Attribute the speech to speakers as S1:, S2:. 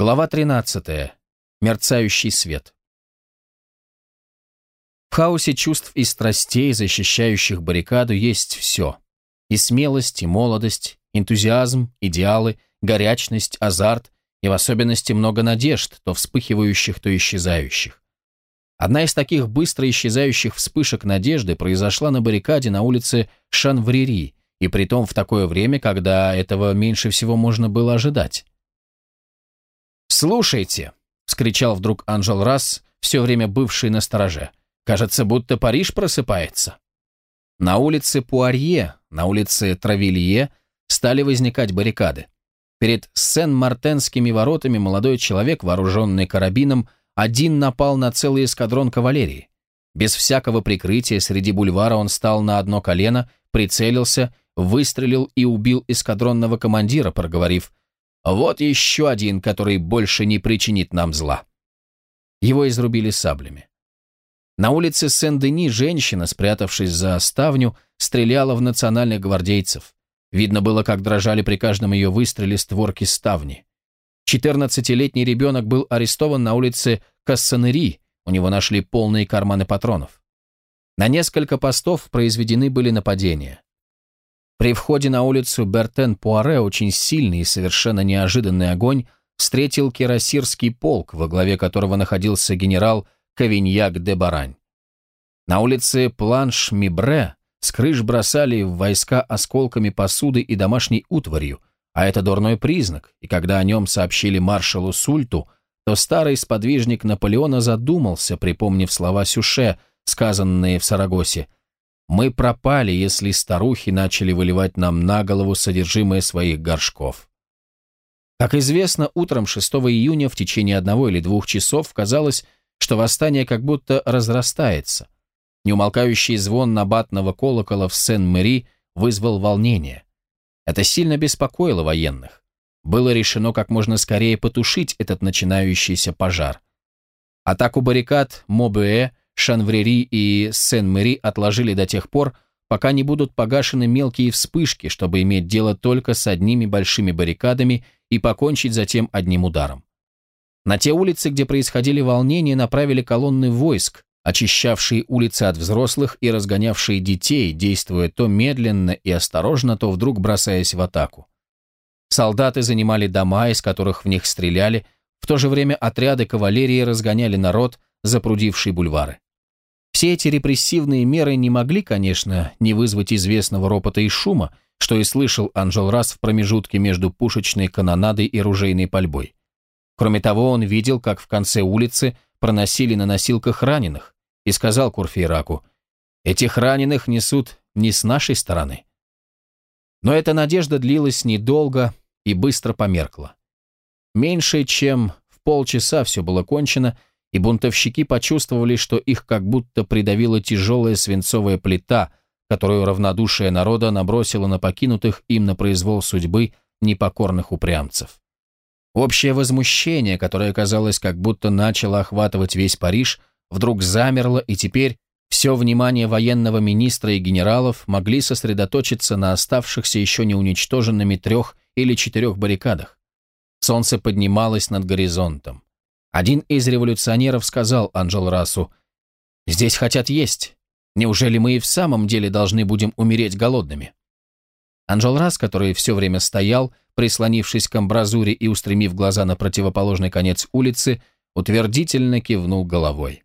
S1: Глава 13. Мерцающий свет. В хаосе чувств и страстей, защищающих баррикаду, есть все. И смелость, и молодость, энтузиазм, идеалы, горячность, азарт, и в особенности много надежд, то вспыхивающих, то исчезающих. Одна из таких быстро исчезающих вспышек надежды произошла на баррикаде на улице Шанврири, и притом в такое время, когда этого меньше всего можно было ожидать. «Слушайте!» — вскричал вдруг Анжел Расс, все время бывший на стороже. «Кажется, будто Париж просыпается». На улице Пуарье, на улице Травилье стали возникать баррикады. Перед Сен-Мартенскими воротами молодой человек, вооруженный карабином, один напал на целый эскадрон кавалерии. Без всякого прикрытия среди бульвара он стал на одно колено, прицелился, выстрелил и убил эскадронного командира, проговорив вот еще один, который больше не причинит нам зла. Его изрубили саблями. На улице Сен-Дени женщина, спрятавшись за ставню, стреляла в национальных гвардейцев. Видно было, как дрожали при каждом ее выстреле створки ставни. 14-летний ребенок был арестован на улице Кассанери, у него нашли полные карманы патронов. На несколько постов произведены были нападения. При входе на улицу Бертен-Пуаре очень сильный и совершенно неожиданный огонь встретил кирасирский полк, во главе которого находился генерал Кавиньяк де Барань. На улице Планш-Мибре с крыш бросали в войска осколками посуды и домашней утварью, а это дурной признак, и когда о нем сообщили маршалу Сульту, то старый сподвижник Наполеона задумался, припомнив слова Сюше, сказанные в Сарагосе – мы пропали, если старухи начали выливать нам на голову содержимое своих горшков. Как известно, утром 6 июня в течение одного или двух часов казалось, что восстание как будто разрастается. Неумолкающий звон набатного колокола в Сен-Мэри вызвал волнение. Это сильно беспокоило военных. Было решено как можно скорее потушить этот начинающийся пожар. Атаку баррикад Мобуэ Шанврери и Сен-Мэри отложили до тех пор, пока не будут погашены мелкие вспышки, чтобы иметь дело только с одними большими баррикадами и покончить затем одним ударом. На те улицы, где происходили волнения, направили колонны войск, очищавшие улицы от взрослых и разгонявшие детей, действуя то медленно и осторожно, то вдруг бросаясь в атаку. Солдаты занимали дома, из которых в них стреляли, в то же время отряды кавалерии разгоняли народ, запрудивший бульвары. Все эти репрессивные меры не могли, конечно, не вызвать известного ропота и шума, что и слышал Анжел Расс в промежутке между пушечной канонадой и ружейной пальбой. Кроме того, он видел, как в конце улицы проносили на носилках раненых, и сказал Курфейраку, «Этих раненых несут не с нашей стороны». Но эта надежда длилась недолго и быстро померкла. Меньше чем в полчаса все было кончено, и бунтовщики почувствовали, что их как будто придавила тяжелая свинцовая плита, которую равнодушие народа набросило на покинутых им на произвол судьбы непокорных упрямцев. Общее возмущение, которое, казалось, как будто начало охватывать весь Париж, вдруг замерло, и теперь все внимание военного министра и генералов могли сосредоточиться на оставшихся еще не уничтоженными трех или четырех баррикадах. Солнце поднималось над горизонтом. Один из революционеров сказал Анжел Расу, «Здесь хотят есть. Неужели мы и в самом деле должны будем умереть голодными?» Анжел Рас, который все время стоял, прислонившись к амбразуре и устремив глаза на противоположный конец улицы, утвердительно кивнул головой.